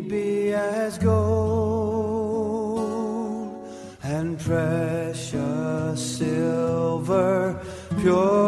be as gold and precious silver, pure.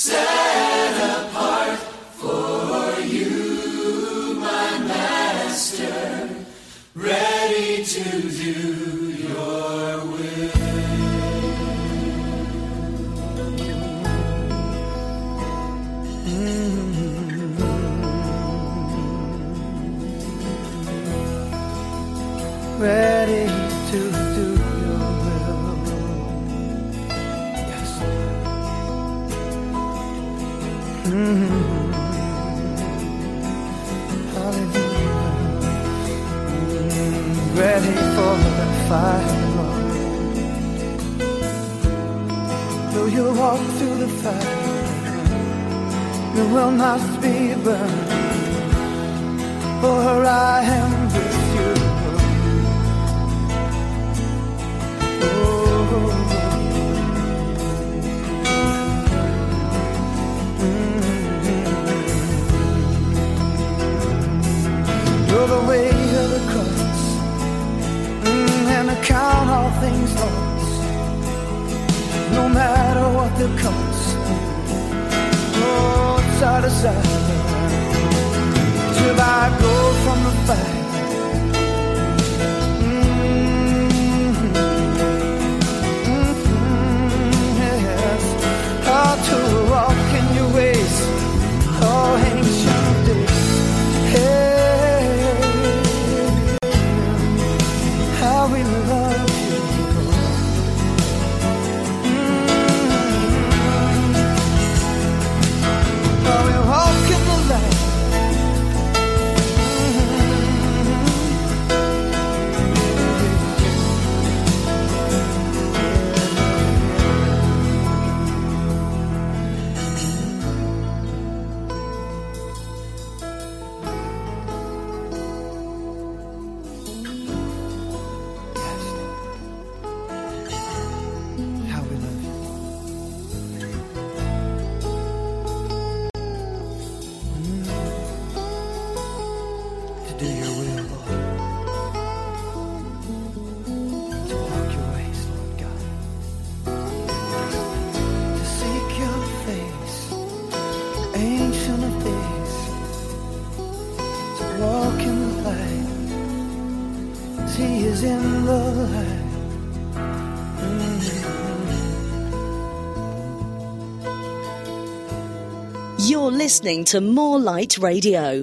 Sell will not be burned, for I am with you. Oh. Listening to More Light Radio.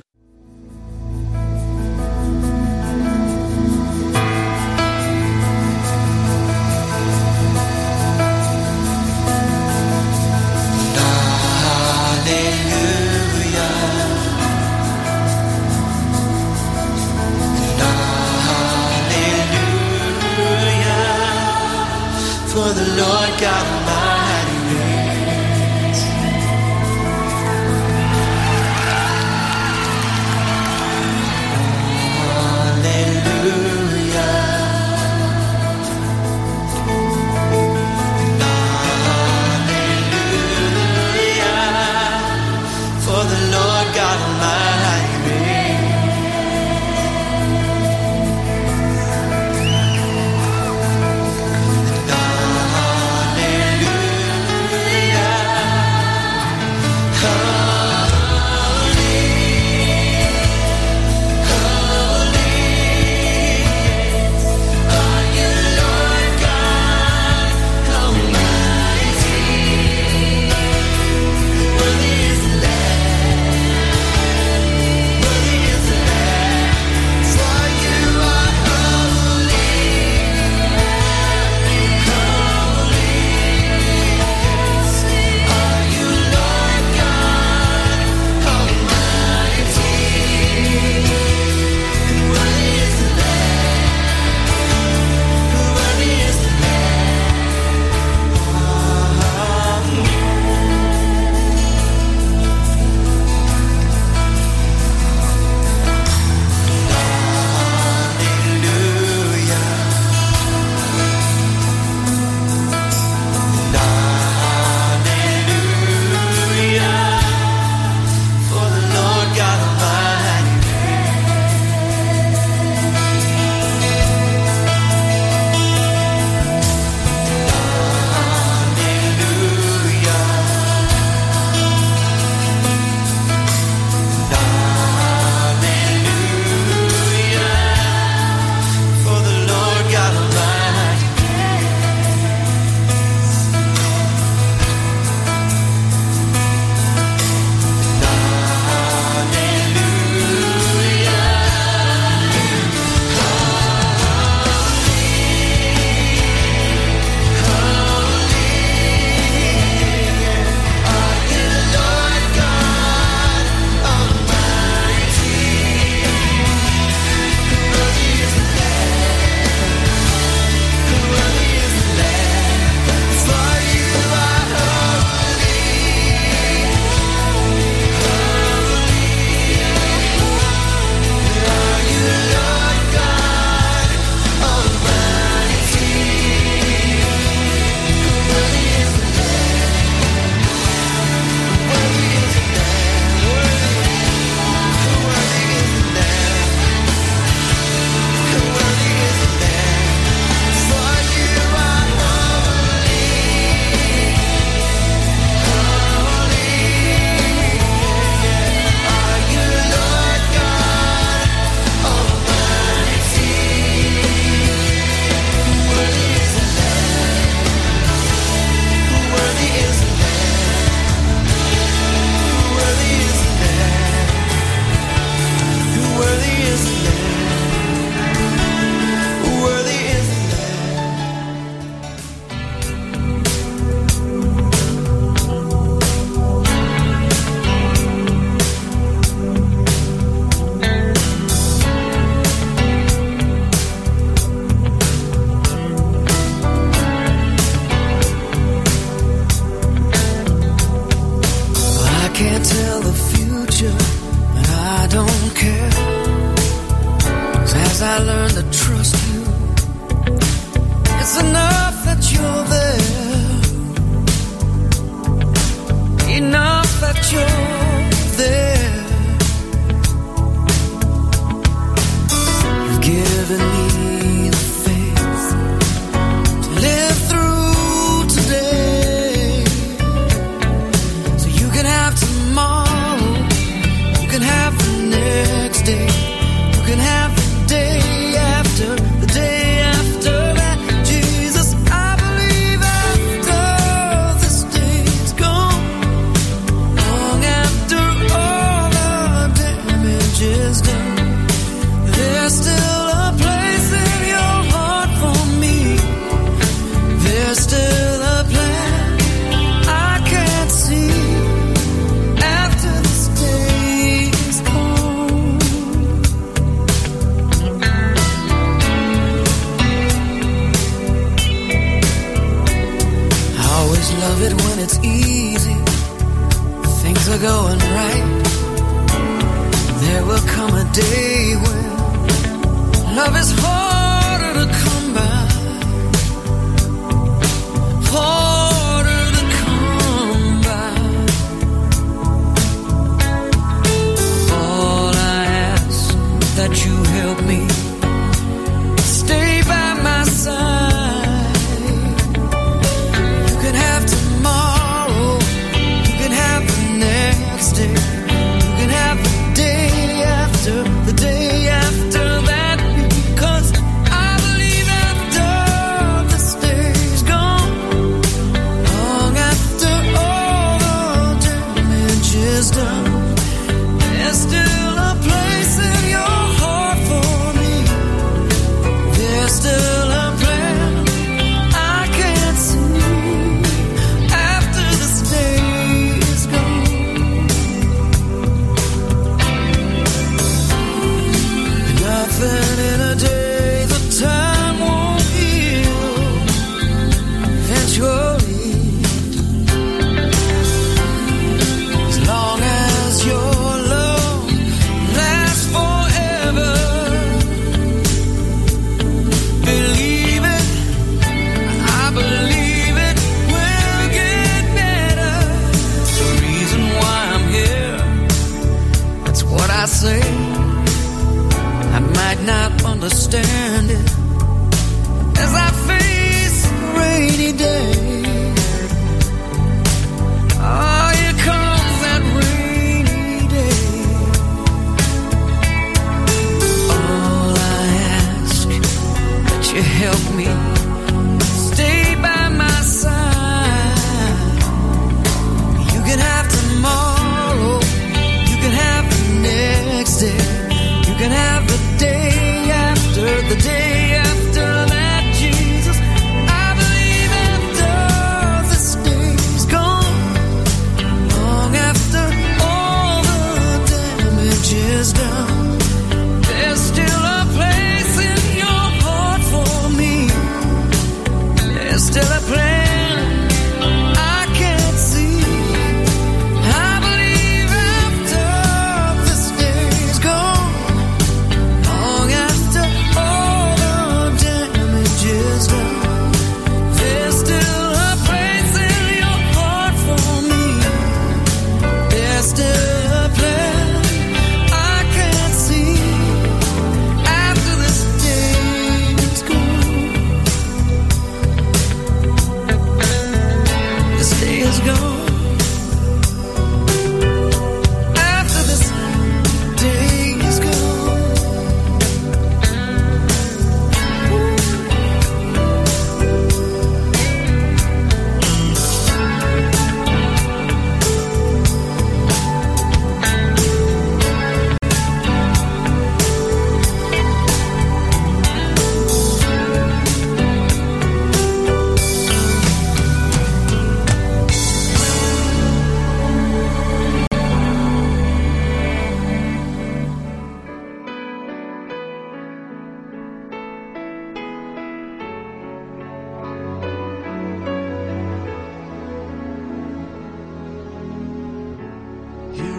Day when love is harder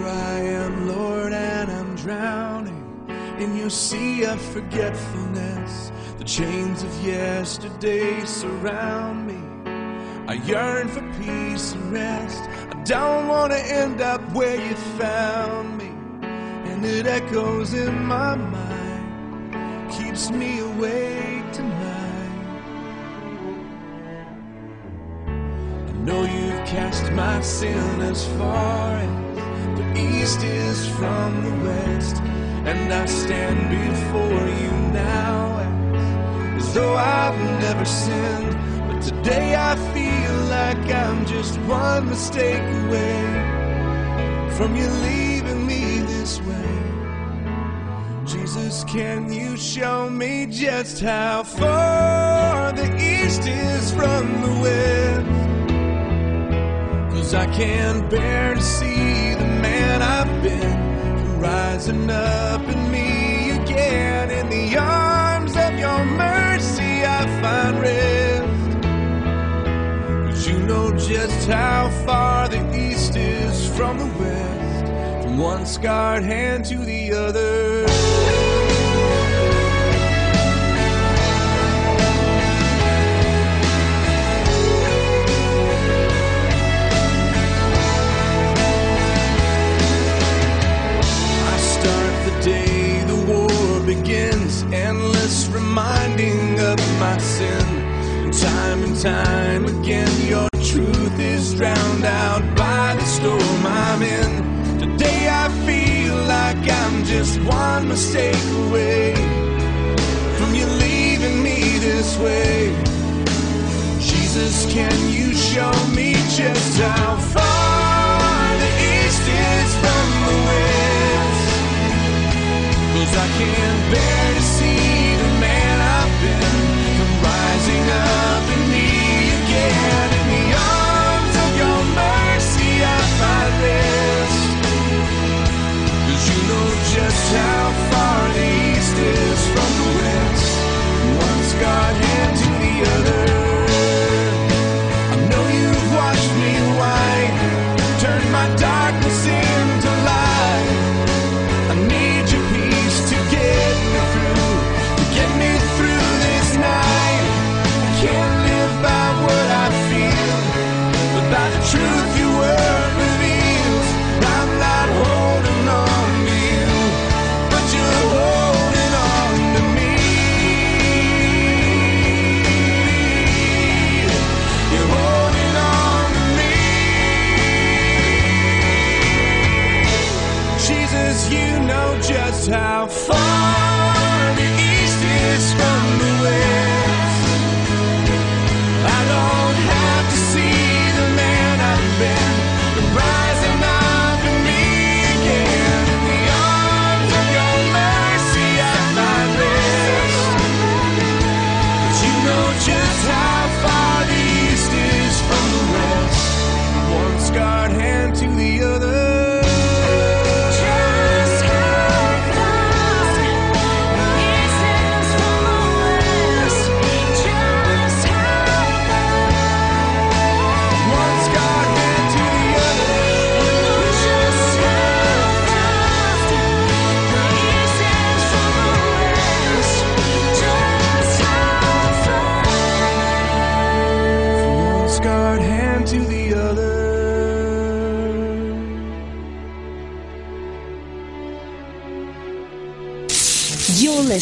I am, Lord, and I'm drowning in your sea of forgetfulness. The chains of yesterday surround me. I yearn for peace and rest. I don't want to end up where you found me. And it echoes in my mind, keeps me awake tonight. I know you've cast my sin as far as the east is from the west, and I stand before you now as, though I've never sinned. But today I feel like I'm just one mistake away from you leaving me this way. Jesus, can you show me just how far the east is from the west? Cause I can't bear to see been rising up in me again. In the arms of your mercy, I find rest. Cause you know just how far the east is from the west, from one scarred hand to the other. begins, endless reminding of my sin. Time and time again, your truth is drowned out by the storm I'm in. Today I feel like I'm just one mistake away from you leaving me this way. Jesus, can you show me just how far? I can't bear.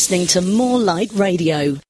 listening to More Light Radio.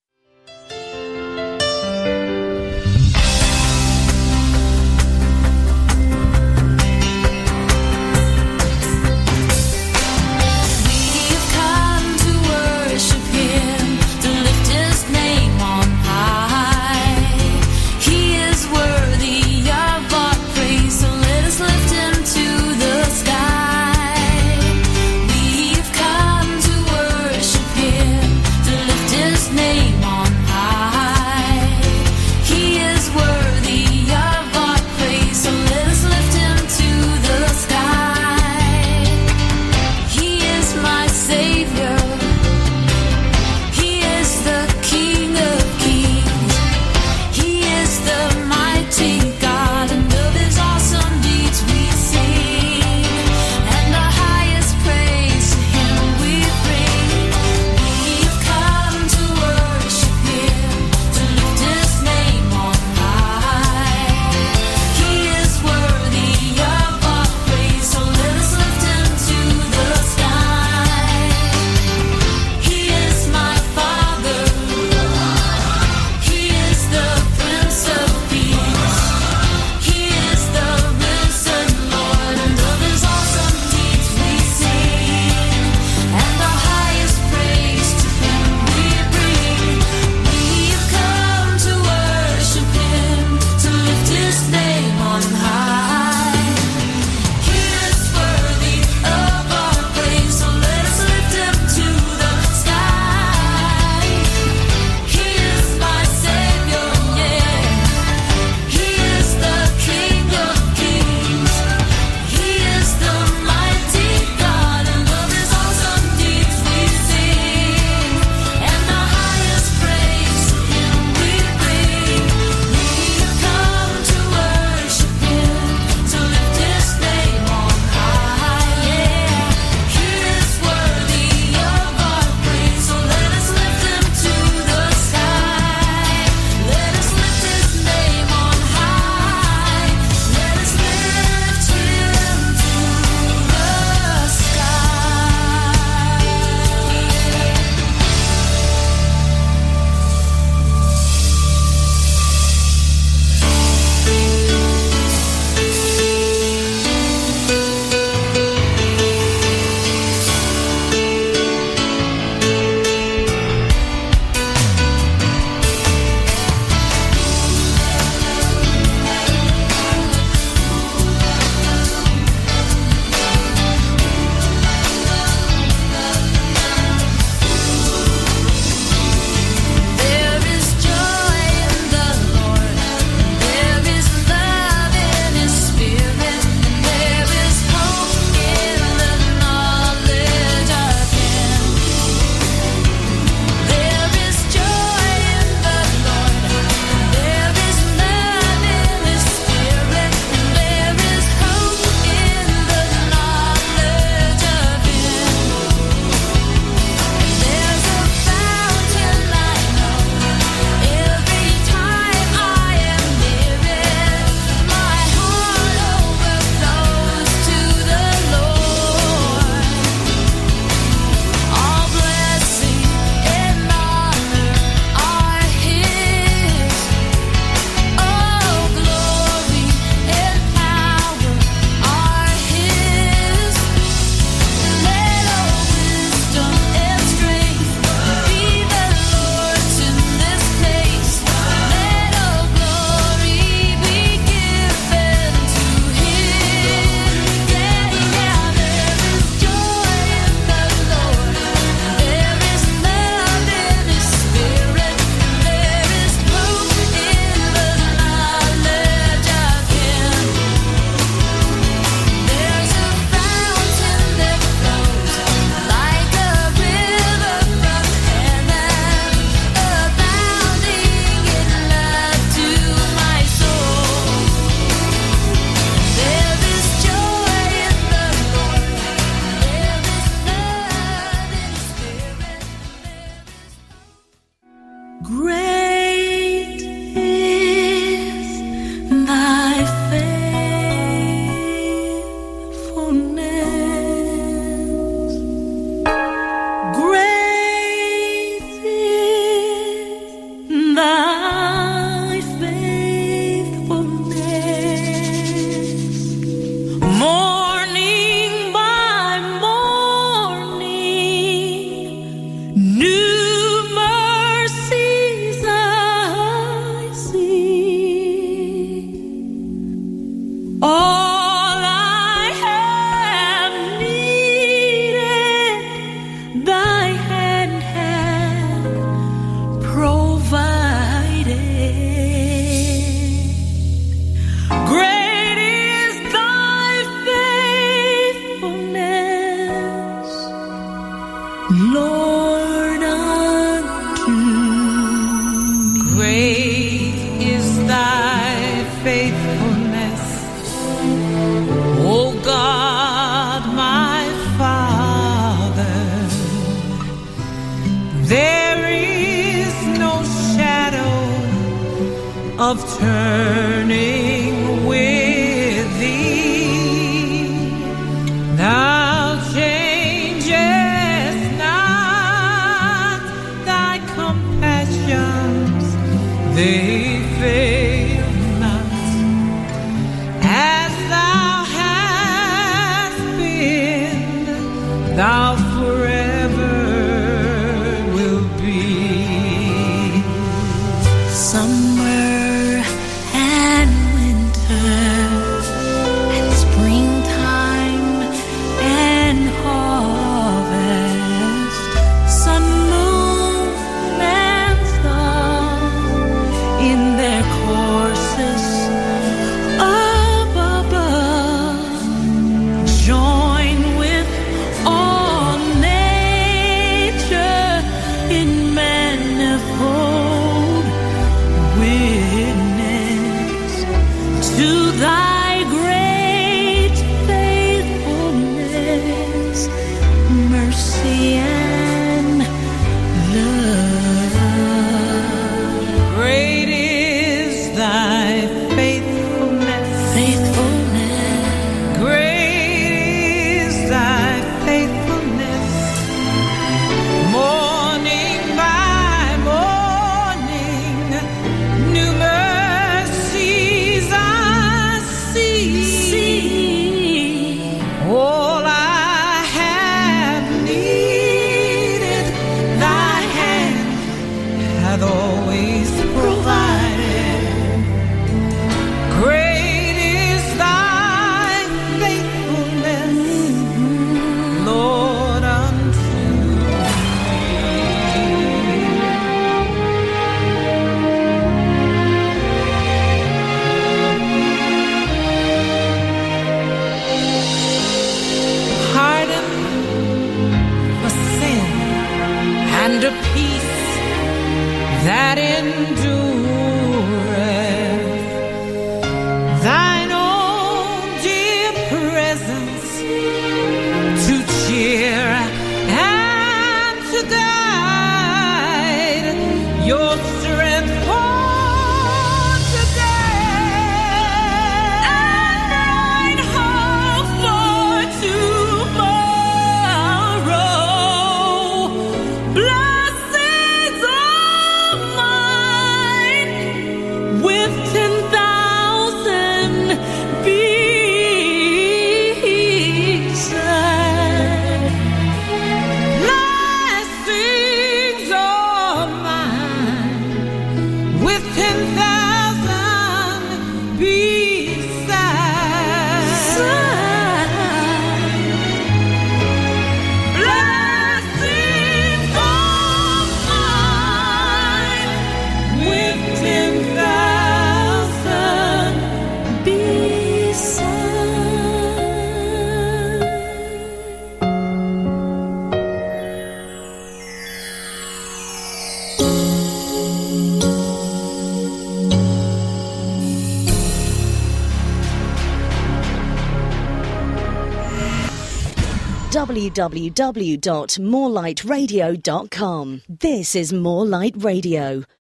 www.morelightradio.com. This is More Light Radio.